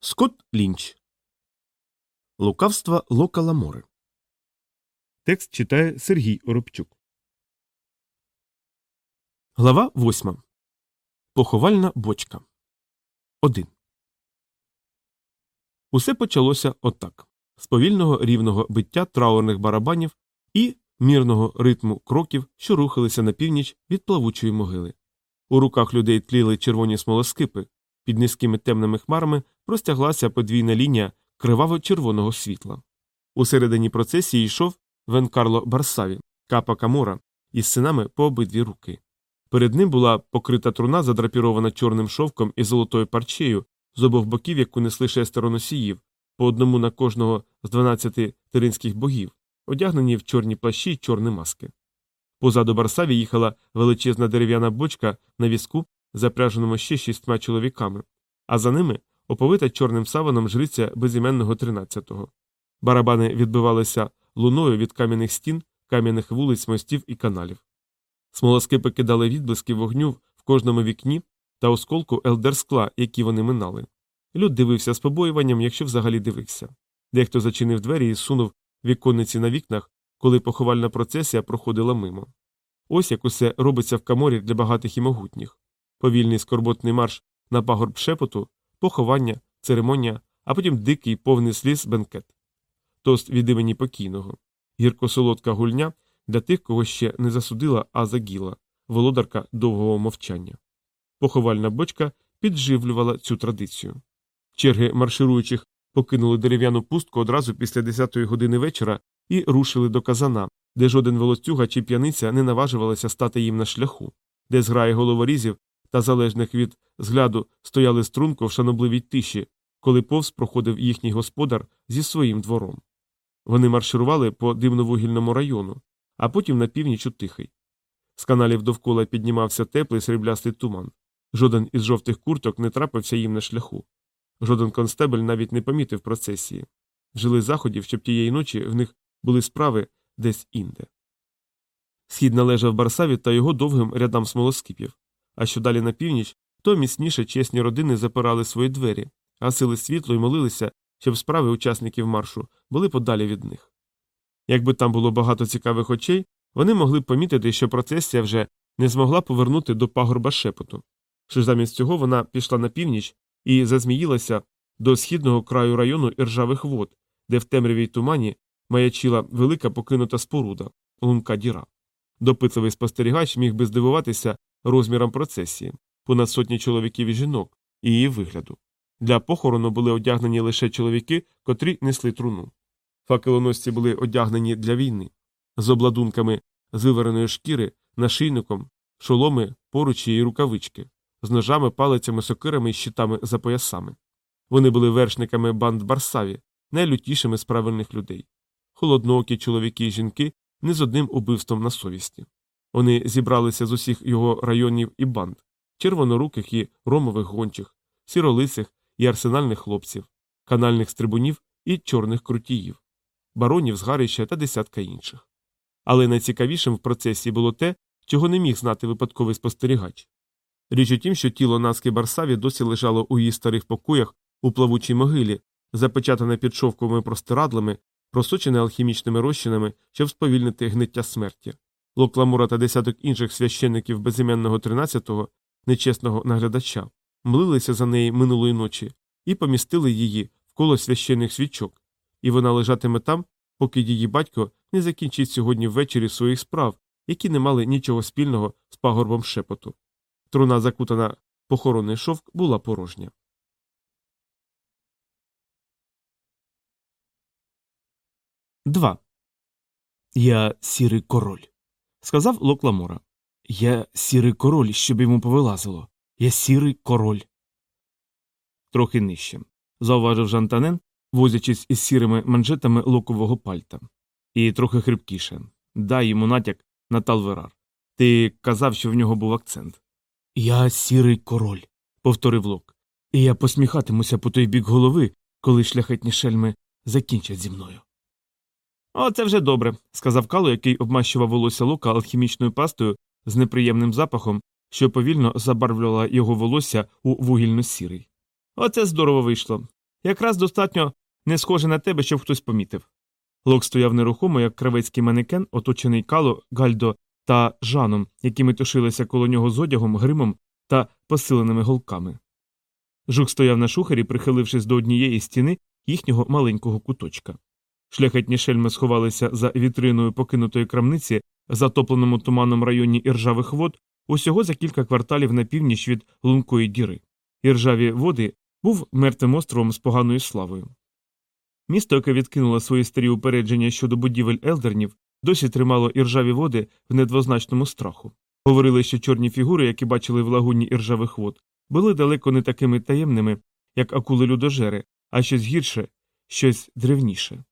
Скотт Лінч. Лукавства Лока Ламори. Текст читає Сергій Оробчук. Глава восьма. Поховальна бочка. 1. Усе почалося отак з повільного рівного биття траурних барабанів і мірного ритму кроків, що рухалися на північ від плавучої могили. У руках людей тліли червоні смолоскипи, під низькими темними хмарами простяглася подвійна лінія криваво-червоного світла. Усередині процесії йшов Вен Карло Барсаві, капа Камора, із синами по обидві руки. Перед ним була покрита труна, задрапірована чорним шовком і золотою парчею, з обох боків, яку несли шестеро носіїв, по одному на кожного з дванадцяти теринських богів, одягнені в чорні плащі й чорні маски. Позаду Барсаві їхала величезна дерев'яна бочка на візку, запряженому ще шістьма чоловіками, а за ними оповита чорним саваном жриця безіменного тринадцятого. Барабани відбивалися луною від кам'яних стін, кам'яних вулиць, мостів і каналів. Смолоскипи кидали відблиски вогню в кожному вікні та осколку елдерскла, які вони минали. Люд дивився з побоюванням, якщо взагалі дивився. Дехто зачинив двері і сунув віконниці на вікнах, коли поховальна процесія проходила мимо. Ось як усе робиться в каморі для багатих і могутніх повільний скорботний марш на пагорб шепоту, поховання, церемонія, а потім дикий повний сліз бенкет. Тост від імені покійного, гірко-солодка гульня для тих, кого ще не засудила, а загіла, володарка довгого мовчання. Поховальна бочка підживлювала цю традицію. Черги маршируючих покинули дерев'яну пустку одразу після 10-ї години вечора і рушили до казана, де жоден волоцюга чи п'яниця не наважувалися стати їм на шляху, де зграї головорізів та залежних від згляду стояли струнко в шанобливій тиші, коли повз проходив їхній господар зі своїм двором. Вони марширували по дивновугільному району, а потім на північ у тихий. З каналів довкола піднімався теплий сріблястий туман. Жоден із жовтих курток не трапився їм на шляху. Жоден констебель навіть не помітив процесії. Жили заходів, щоб тієї ночі в них були справи десь інде. Схід належав Барсаві та його довгим рядам смолоскипів, а що далі на північ, то міцніше чесні родини запирали свої двері, гасили світло і молилися, щоб справи учасників маршу були подалі від них. Якби там було багато цікавих очей, вони могли б помітити, що процесія вже не змогла повернути до пагорба шепоту, що замість цього вона пішла на північ і зазміїлася до східного краю району іржавих вод, де в темрявій тумані маячила велика покинута споруда, лунка діра. Допитливий спостерігач міг би здивуватися розміром процесії, понад сотні чоловіків і жінок, і її вигляду. Для похорону були одягнені лише чоловіки, котрі несли труну. Факелоносці були одягнені для війни, з обладунками з вивареної шкіри, нашийником, шоломи, поручі і рукавички, з ножами, палицями, сокирами і щитами за поясами. Вони були вершниками банд Барсаві, найлютішими з правильних людей. Холодноокі чоловіки і жінки не з одним убивством на совісті. Вони зібралися з усіх його районів і банд, червоноруких і ромових гончих, сіролисих і арсенальних хлопців, канальних стрибунів і чорних крутіїв, баронів з Гарища та десятка інших. Але найцікавішим в процесі було те, чого не міг знати випадковий спостерігач. Річ у тім, що тіло Наски Барсаві досі лежало у її старих покоях у плавучій могилі, запечатане під шовковими простирадлами, просочене алхімічними розчинами, щоб сповільнити гниття смерті. Локламура та десяток інших священників безіменного тринадцятого, нечесного наглядача, млилися за неї минулої ночі і помістили її в коло священних свічок, і вона лежатиме там, поки її батько не закінчить сьогодні ввечері своїх справ, які не мали нічого спільного з пагорбом шепоту. Труна, закутана похоронний шовк, була порожня. Два. Я сірий король. Сказав Локламора. Я сірий король, щоб йому повилазило. Я сірий король. Трохи нижче. Зауважив Жантанен, возячись із сірими манжетами локового пальта. І трохи хрипкіше. Дай йому натяк на Талверар. Ти казав, що в нього був акцент. Я сірий король, повторив Лок. І я посміхатимуся по той бік голови, коли шляхетні шельми закінчать зі мною. О, це вже добре, сказав Кало, який обмащував волосся Лока алхімічною пастою з неприємним запахом, що повільно забарвлювала його волосся у вугільно сірий. Оце здорово вийшло. Якраз достатньо не схоже на тебе, щоб хтось помітив. Лок стояв нерухомо, як кравецький манекен, оточений кало, гальдо та жаном, які метушилися коло нього з одягом, гримом та посиленими голками. Жук стояв на шухері, прихилившись до однієї стіни їхнього маленького куточка. Шляхетні шельми сховалися за вітриною покинутої крамниці затопленому туманом районі іржавих вод усього за кілька кварталів на північ від лункої діри. Іржаві води був мертвим островом з поганою славою. Місто, яке відкинуло свої старі упередження щодо будівель елдернів, досі тримало іржаві води в недвозначному страху. Говорили, що чорні фігури, які бачили в лагуні іржавих вод, були далеко не такими таємними, як акули людожери, а щось гірше, щось древніше.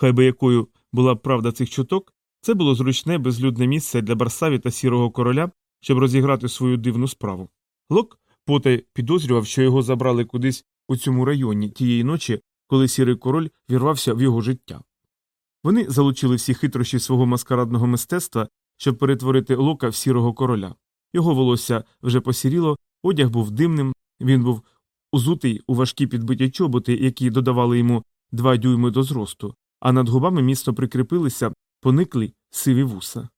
Хай би якою була б правда цих чуток, це було зручне безлюдне місце для Барсаві та сірого короля, щоб розіграти свою дивну справу. Лок потай підозрював, що його забрали кудись у цьому районі тієї ночі, коли сірий король вірвався в його життя. Вони залучили всі хитрощі свого маскарадного мистецтва, щоб перетворити лока в сірого короля. Його волосся вже посіріло, одяг був димним, він був узутий у важкі підбиті чоботи, які додавали йому два дюйми до зросту, а над губами міцно прикріпилися пониклі сиві вуса.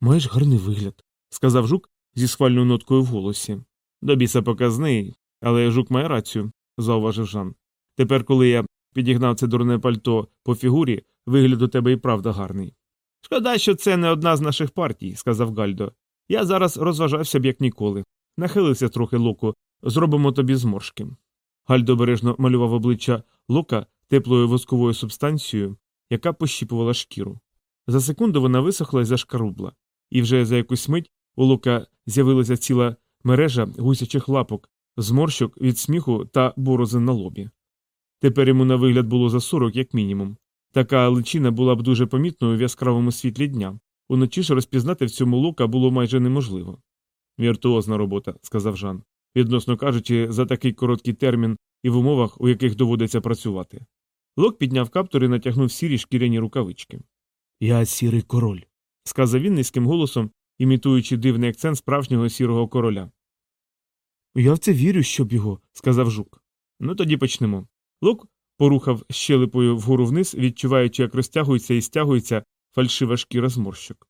Маєш гарний вигляд, сказав жук зі схвальною ноткою в голосі. До біса показний, але жук має рацію, зауважив Жан. Тепер, коли я підігнав це дурне пальто по фігурі, вигляд у тебе і правда гарний. Шкода, що це не одна з наших партій, сказав Гальдо. Я зараз розважався б як ніколи. Нахилився трохи локу, зробимо тобі зморшки. Гальдо обережно малював обличчя лока теплою восковою субстанцією, яка пощіпувала шкіру. За секунду вона висохла і зашкарубла, і вже за якусь мить у лока з'явилася ціла мережа гусячих лапок, зморщок від сміху та борозин на лобі. Тепер йому на вигляд було за сорок, як мінімум. Така личина була б дуже помітною в яскравому світлі дня. Уночі ж розпізнати в цьому лука було майже неможливо. Віртуозна робота, сказав Жан, відносно кажучи, за такий короткий термін і в умовах, у яких доводиться працювати. Лок підняв каптур і натягнув сірі шкіряні рукавички. Я сірий король, сказав він низьким голосом, імітуючи дивний акцент справжнього сірого короля. Я в це вірю, щоб його, сказав жук. Ну тоді почнемо. Лок порухав щелепою вгору вниз, відчуваючи, як розтягується і стягується фальшива шкіра зморщок.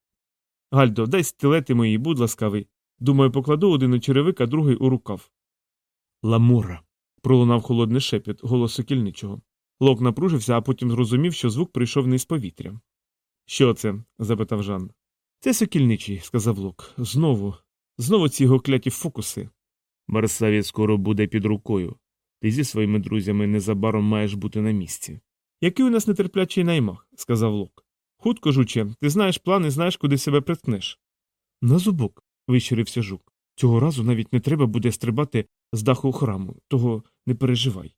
Гальдо, дай стилети мої, будь ласкавий. Думаю, покладу один у черевик, а другий у рукав. Ламора. пролунав холодний шепіт голосу кільничого. Лок напружився, а потім зрозумів, що звук прийшов не з повітря. Що це? запитав Жан. Це сокільничий, сказав Лок. Знову, знову ці його кляті фокуси. Марсаві скоро буде під рукою. Ти зі своїми друзями незабаром маєш бути на місці. Який у нас нетерплячий наймах, сказав Лок. Хутко, жуче, ти знаєш план і знаєш, куди себе приткнеш. На зубок, вищирився жук. Цього разу навіть не треба буде стрибати з даху храму, того не переживай.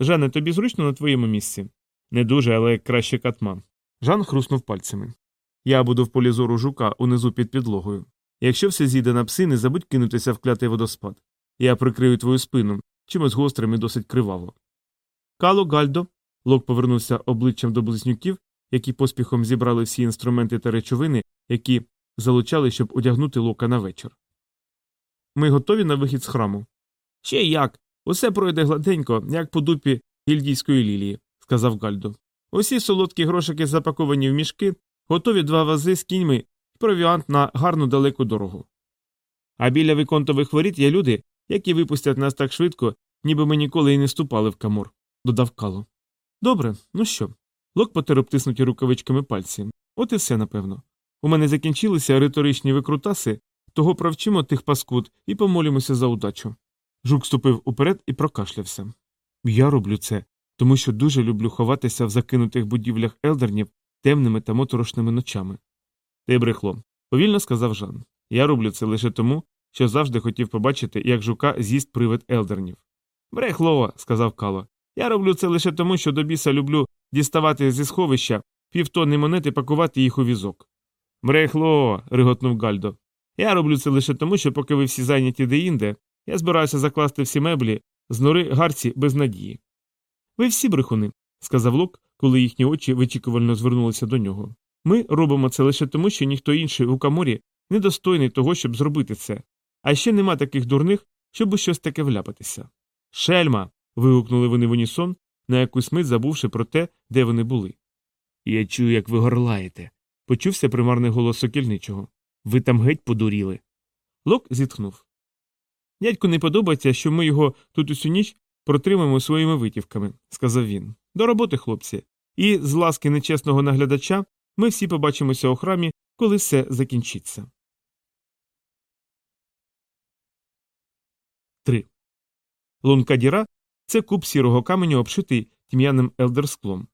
Жане, тобі зручно на твоєму місці? Не дуже, але краще катма. Жан хруснув пальцями. Я буду в полі зору жука унизу під підлогою. Якщо все зійде на пси, не забудь кинутися в клятий водоспад. Я прикрию твою спину, чимось гострим і досить криваво. Кало Гальдо. Лок повернувся обличчям до близнюків, які поспіхом зібрали всі інструменти та речовини, які залучали, щоб одягнути лока на вечір. Ми готові на вихід з храму. Ще як. Усе пройде гладенько, як по дупі гільдійської лілії, сказав Гальдо. Усі солодкі грошики запаковані в мішки, готові два вази з кіньми і провіант на гарну далеку дорогу. А біля виконтових воріт є люди, які випустять нас так швидко, ніби ми ніколи й не ступали в камор, додав Кало. Добре, ну що? Лок обтиснуті рукавичками пальці. От і все, напевно. У мене закінчилися риторичні викрутаси, того провчимо тих паскуд і помолімося за удачу. Жук ступив уперед і прокашлявся. Я роблю це, тому що дуже люблю ховатися в закинутих будівлях елдернів темними та моторошними ночами. Ти брехло, повільно сказав Жан. Я роблю це лише тому, що завжди хотів побачити, як жука з'їсть привид елдернів. Брехло, сказав Кало. Я роблю це лише тому, що до біса люблю діставати зі сховища півтонни монет і пакувати їх у візок. Брехло. риготнув Гальдо. Я роблю це лише тому, що поки ви всі зайняті деінде, я збираюся закласти всі меблі з нори гарці без надії. Ви всі брехуни, сказав Лок, коли їхні очі вичікувально звернулися до нього. Ми робимо це лише тому, що ніхто інший у каморі недостойний того, щоб зробити це, а ще нема таких дурних, щоб у щось таке вляпатися. Шельма. вигукнули вони в унісон, на якусь мить забувши про те, де вони були. Я чую, як ви горлаєте. Почувся примарний голос сокільничого. Ви там геть подуріли. Лок зітхнув. Дядьку не подобається, що ми його тут усю ніч протримаємо своїми витівками, сказав він. До роботи, хлопці. І з ласки нечесного наглядача ми всі побачимося у храмі, коли все закінчиться. 3. Лунка діра це куб сірого каменю, обшитий тім'яним елдерсклом.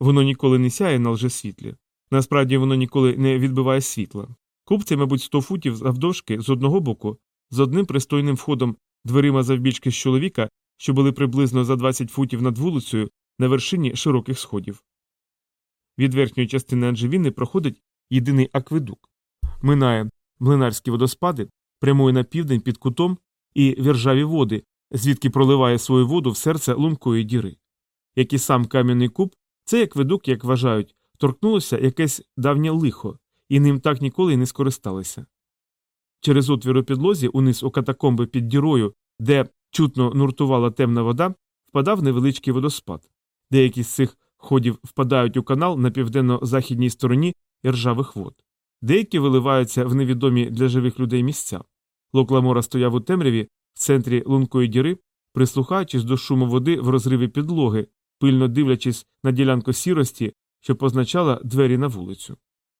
Воно ніколи не сяє на лжесвітлі. Насправді воно ніколи не відбиває світла. Куб це, мабуть, 100 футів завдовжки з одного боку, з одним пристойним входом дверима завбільшки з чоловіка, що були приблизно за 20 футів над вулицею на вершині широких сходів. Від верхньої частини Анжевіни проходить єдиний акведук. Минає млинарські водоспади, прямує на південь під кутом і віржаві води, звідки проливає свою воду в серце лункої діри. Як і сам кам'яний куб, цей акведук, як вважають, торкнулося якесь давнє лихо, і ним так ніколи й не скористалися. Через отвір у підлозі, униз у катакомби під дірою, де чутно нуртувала темна вода, впадав невеличкий водоспад. Деякі з цих ходів впадають у канал на південно-західній стороні іржавих вод. Деякі виливаються в невідомі для живих людей місця. Локламора стояв у темряві в центрі лункої діри, прислухаючись до шуму води в розриві підлоги, пильно дивлячись на ділянку сірості, що позначала двері на вулицю.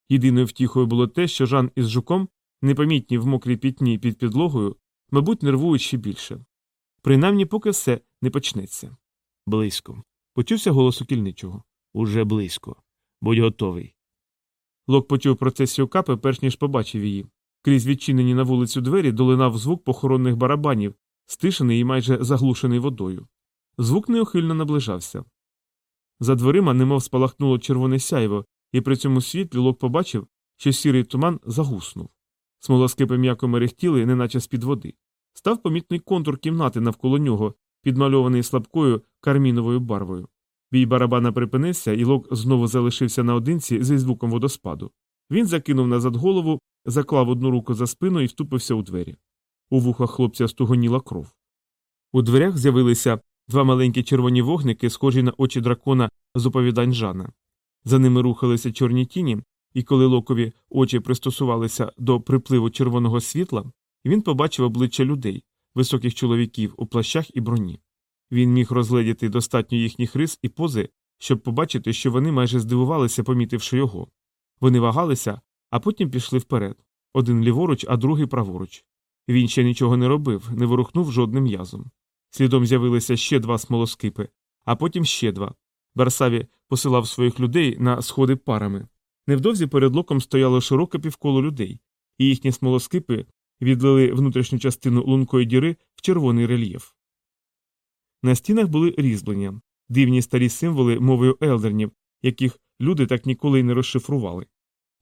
Єдиною втіхою було те, що Жан із жуком, непомітні в мокрій пітні під підлогою, мабуть, нервують ще більше. Принаймні, поки все не почнеться. Близько. Почувся голос укільничого. Уже близько. Будь готовий. Лок почув процесію капи, перш ніж побачив її. Крізь відчинені на вулицю двері долинав звук похоронних барабанів, стишений і майже заглушений водою. Звук неухильно наближався. За дверима немов спалахнуло червоне сяйво, і при цьому світлі Лок побачив, що сірий туман загуснув. Смолоскипи м'яко мерехтіли, неначе з-під води. Став помітний контур кімнати навколо нього, підмальований слабкою карміновою барвою. Бій барабана припинився, і Лок знову залишився наодинці зі звуком водоспаду. Він закинув назад голову, заклав одну руку за спину і вступився у двері. У вухах хлопця стугоніла кров. У дверях з'явилися два маленькі червоні вогники, схожі на очі дракона з оповідань Жана. За ними рухалися чорні тіні, і коли локові очі пристосувалися до припливу червоного світла, він побачив обличчя людей, високих чоловіків у плащах і броні. Він міг розгледіти достатньо їхніх рис і пози, щоб побачити, що вони майже здивувалися, помітивши його. Вони вагалися, а потім пішли вперед один ліворуч, а другий праворуч. Він ще нічого не робив, не ворухнув жодним м'язом. Слідом з'явилися ще два смолоскипи, а потім ще два. Барсаві посилав своїх людей на сходи парами. Невдовзі перед локом стояло широке півколо людей, і їхні смолоскипи відлили внутрішню частину лункої діри в червоний рельєф. На стінах були різьблення, дивні старі символи мовою елдернів, яких люди так ніколи й не розшифрували.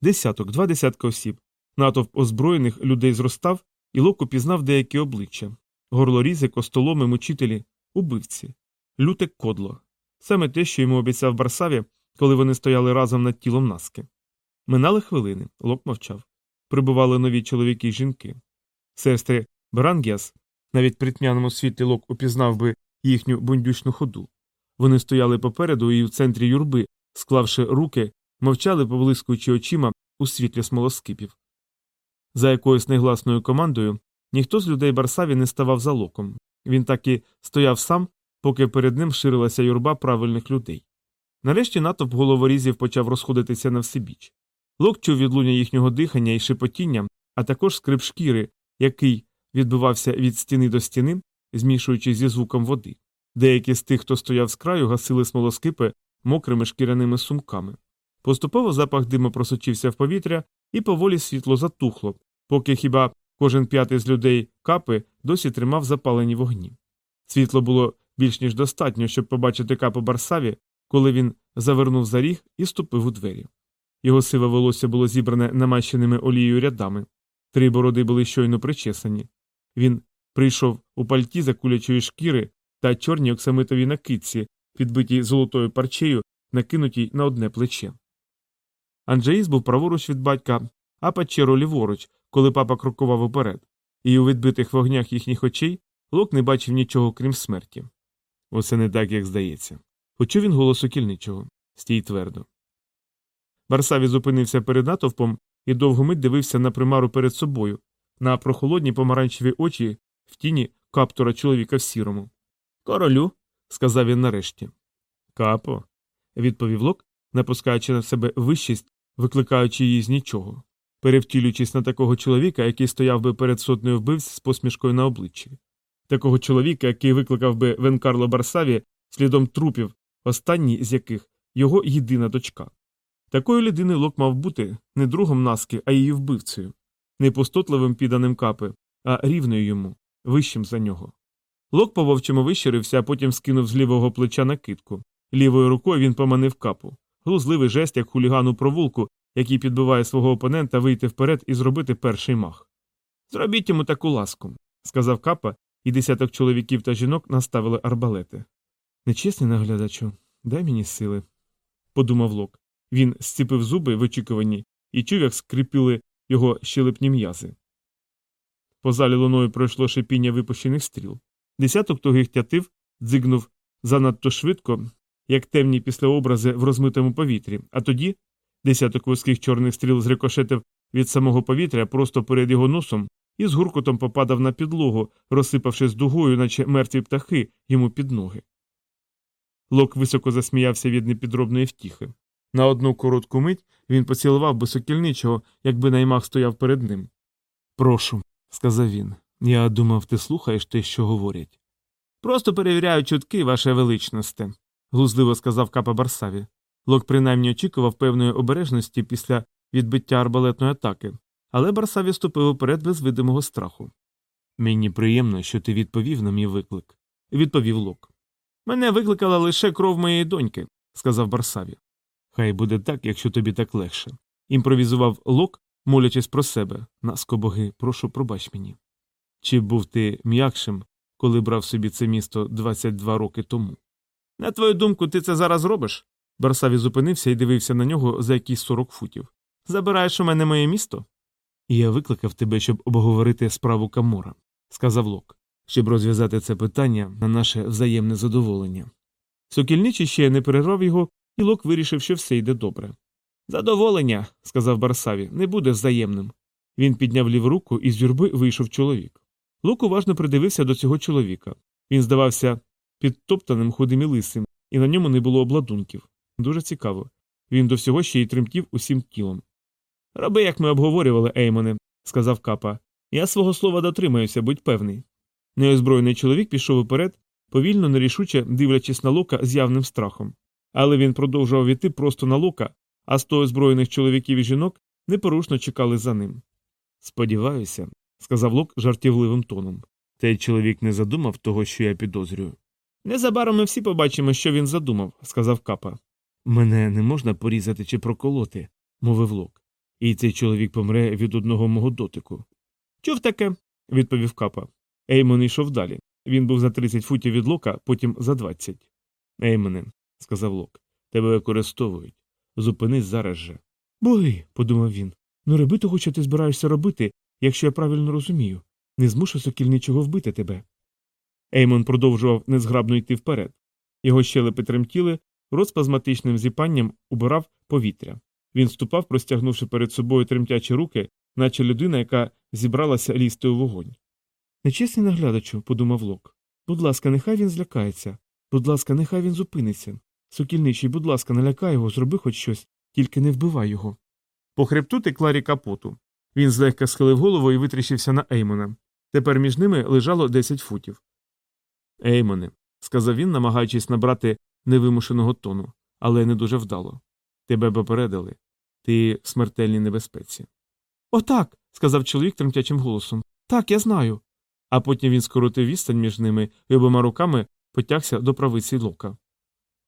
Десяток, два десятка осіб. Натовп озброєних людей зростав, і Локо пізнав деякі обличчя горлорізи, костоломи, мучителі, убивці, люте кодло. Саме те, що йому обіцяв Барсаві, коли вони стояли разом над тілом наски. Минали хвилини, Лок мовчав. Прибували нові чоловіки й жінки. Сестри Барангіас, навіть при тьмяному світлі Лок упізнав би їхню бундючну ходу. Вони стояли попереду і в центрі юрби, склавши руки, мовчали, поблискуючи очима у світлі смолоскипів. За якоюсь негласною командою ніхто з людей Барсаві не ставав за локом. Він так і стояв сам, поки перед ним ширилася юрба правильних людей. Нарешті натовп головорізів почав розходитися на всебіч. Лок чув відлуння їхнього дихання і шепотіння, а також скрип шкіри, який відбивався від стіни до стіни, змішуючись зі звуком води. Деякі з тих, хто стояв з краю, гасили смолоскипи мокрими шкіряними сумками. Поступово запах диму просочився в повітря, і поволі світло затухло, поки хіба кожен п'ятий з людей капи досі тримав запалені вогні. Світло було більш ніж достатньо, щоб побачити капу Барсаві, коли він завернув за ріг і ступив у двері. Його сиве волосся було зібране намащеними олією рядами, три бороди були щойно причесані. Він прийшов у пальті за кулячої шкіри та чорній оксамитовій накидці, підбитій золотою парчею, накинутій на одне плече. Анджеїс був праворуч від батька, а пачеро ліворуч, коли папа крокував уперед, і у відбитих вогнях їхніх очей Лок не бачив нічого крім смерті. Усе не так, як здається. Почув він голос окільничого. Стій твердо. Барсаві зупинився перед натовпом і довго мить дивився на примару перед собою, на прохолодні помаранчеві очі в тіні каптура чоловіка в сірому. Королю, сказав він нарешті. Капо, відповів Лок, напускаючи на себе вищість, викликаючи її з нічого, перевтілюючись на такого чоловіка, який стояв би перед сотнею вбивць з посмішкою на обличчі, такого чоловіка, який викликав би Венкарло Барсаві слідом трупів, останній з яких його єдина дочка. Такою людиною Лок мав бути не другом наски, а її вбивцею, не пустотливим підданим капи, а рівною йому, вищим за нього. Лок по вовчому вищирився, а потім скинув з лівого плеча накидку. Лівою рукою він поманив капу. Глузливий жест, як хулігану провулку, який підбиває свого опонента вийти вперед і зробити перший мах. Зробіть йому таку ласку, сказав капа, і десяток чоловіків та жінок наставили арбалети. Нечесний наглядачу, дай мені сили, подумав Лок. Він зціпив зуби в очікуванні і чув, як скрипіли його щелепні м'язи. По залі луною пройшло шипіння випущених стріл. Десяток тугих тятив дзигнув занадто швидко, як темні післяобрази в розмитому повітрі, а тоді десяток вузьких чорних стріл зрикошетив від самого повітря просто перед його носом і з гуркотом попадав на підлогу, розсипавшись дугою, наче мертві птахи йому під ноги. Лок високо засміявся від непідробної втіхи. На одну коротку мить він поцілував би сокільничого, якби наймах стояв перед ним. Прошу, сказав він. Я думав, ти слухаєш те, що говорять. Просто перевіряю чутки, ваше величносте, глузливо сказав капа Барсаві. Лок принаймні очікував певної обережності після відбиття арбалетної атаки, але Барсаві ступив уперед без видимого страху. Мені приємно, що ти відповів на мій виклик, відповів Лок. Мене викликала лише кров моєї доньки, сказав Барсаві. Хай буде так, якщо тобі так легше. Імпровізував Лок, молячись про себе. Наско боги, прошу, пробач мені. Чи був ти м'якшим, коли брав собі це місто 22 роки тому? На твою думку, ти це зараз робиш? Барсаві зупинився і дивився на нього за якісь 40 футів. Забираєш у мене моє місто? Я викликав тебе, щоб обговорити справу Камора, сказав Лок, щоб розв'язати це питання на наше взаємне задоволення. Сокільничий ще не перервав його, і Лок вирішив, що все йде добре. Задоволення, сказав Барсаві, не буде взаємним. Він підняв ліву руку, і з юрби вийшов чоловік. Лок уважно придивився до цього чоловіка. Він здавався підтоптаним худим і лисим, і на ньому не було обладунків. Дуже цікаво. Він до всього ще й тремтів усім тілом. Роби, як ми обговорювали, Еймоне, сказав капа. Я свого слова дотримаюся, будь певний. Неозброєний чоловік пішов уперед, повільно, нерішуче дивлячись на лока з явним страхом. Але він продовжував іти просто на лока, а сто озброєних чоловіків і жінок непорушно чекали за ним. Сподіваюся, сказав Лок жартівливим тоном. Цей чоловік не задумав того, що я підозрюю. Незабаром ми всі побачимо, що він задумав, сказав капа. Мене не можна порізати чи проколоти, мовив Лок. І цей чоловік помре від одного мого дотику. Чув таке, відповів капа. Еймон йшов далі. Він був за 30 футів від лока, потім за 20. Еймоне, сказав Лок, тебе використовують. Зупинись зараз же. Боги, подумав він. Ну роби того, що ти збираєшся робити, якщо я правильно розумію. Не змушу сокільничого вбити тебе. Еймон продовжував незграбно йти вперед. Його щелепи тремтіли, розпазматичним зіпанням убирав повітря. Він ступав, простягнувши перед собою тремтячі руки, наче людина, яка зібралася лізти у вогонь. Нечесний наглядачу, подумав Лок. Будь ласка, нехай він злякається. Будь ласка, нехай він зупиниться. Сокільничий, будь ласка, налякай його, зроби хоч щось, тільки не вбивай його. По хребту текла ріка поту. Він злегка схилив голову і витріщився на Еймона. Тепер між ними лежало 10 футів. Еймоне, сказав він, намагаючись набрати невимушеного тону, але не дуже вдало. Тебе попередили. Ти в смертельній небезпеці. Отак. сказав чоловік тремтячим голосом. Так, я знаю. А потім він скоротив відстань між ними і обома руками потягся до правиці лока.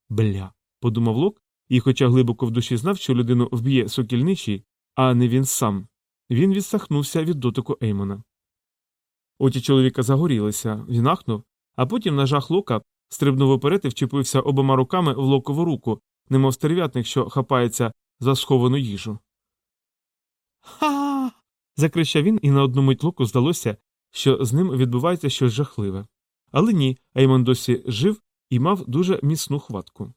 Бля. подумав лок, і, хоча глибоко в душі знав, що людину вб'є сокільничий, а не він сам, він відсахнувся від дотику Еймона. Очі чоловіка загорілися, він ахнув, а потім на жах лока стрибнув уперед і вчепився обома руками в локову руку, немов стерв'ятник, що хапається за сховану їжу. Ха. закричав він, і на одну мить локу здалося, що з ним відбувається щось жахливе. Але ні, Еймон досі жив і мав дуже міцну хватку.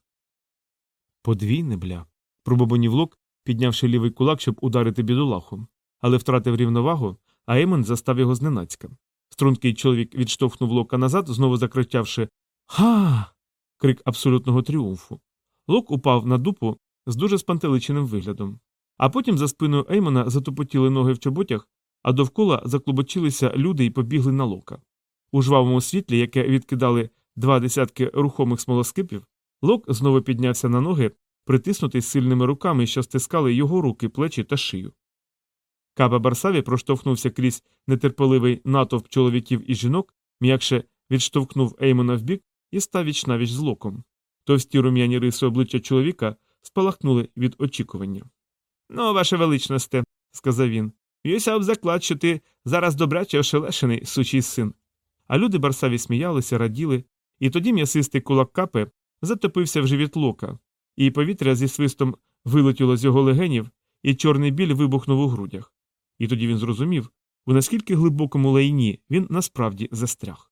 Подвійне бля. пробобонів лок, піднявши лівий кулак, щоб ударити бідолаху, але втратив рівновагу, а Еймон застав його зненацька. Стрункий чоловік відштовхнув лока назад, знову закричавши Ха. крик абсолютного тріумфу. Лок упав на дупу з дуже спантеличеним виглядом. А потім за спиною Еймона затупотіли ноги в чоботях, а довкола заклубочилися люди і побігли на лока. У жвавому світлі, яке відкидали два десятки рухомих смолоскипів, лок знову піднявся на ноги, притиснутий сильними руками, що стискали його руки, плечі та шию. Каба Барсаві проштовхнувся крізь нетерпеливий натовп чоловіків і жінок, м'якше відштовхнув Еймона вбік і став вічнавіч з локом. Товсті рум'яні риси обличчя чоловіка спалахнули від очікування. Ну, ваше величносте, сказав він, б'юся об заклад, що ти зараз добряче ошелешений, сучий син. А люди Барсаві сміялися, раділи, і тоді м'ясистий кулак капи затопився в живіт лока, і повітря зі свистом вилетіло з його легенів, і чорний біль вибухнув у грудях. І тоді він зрозумів, у наскільки глибокому лайні він насправді застряг.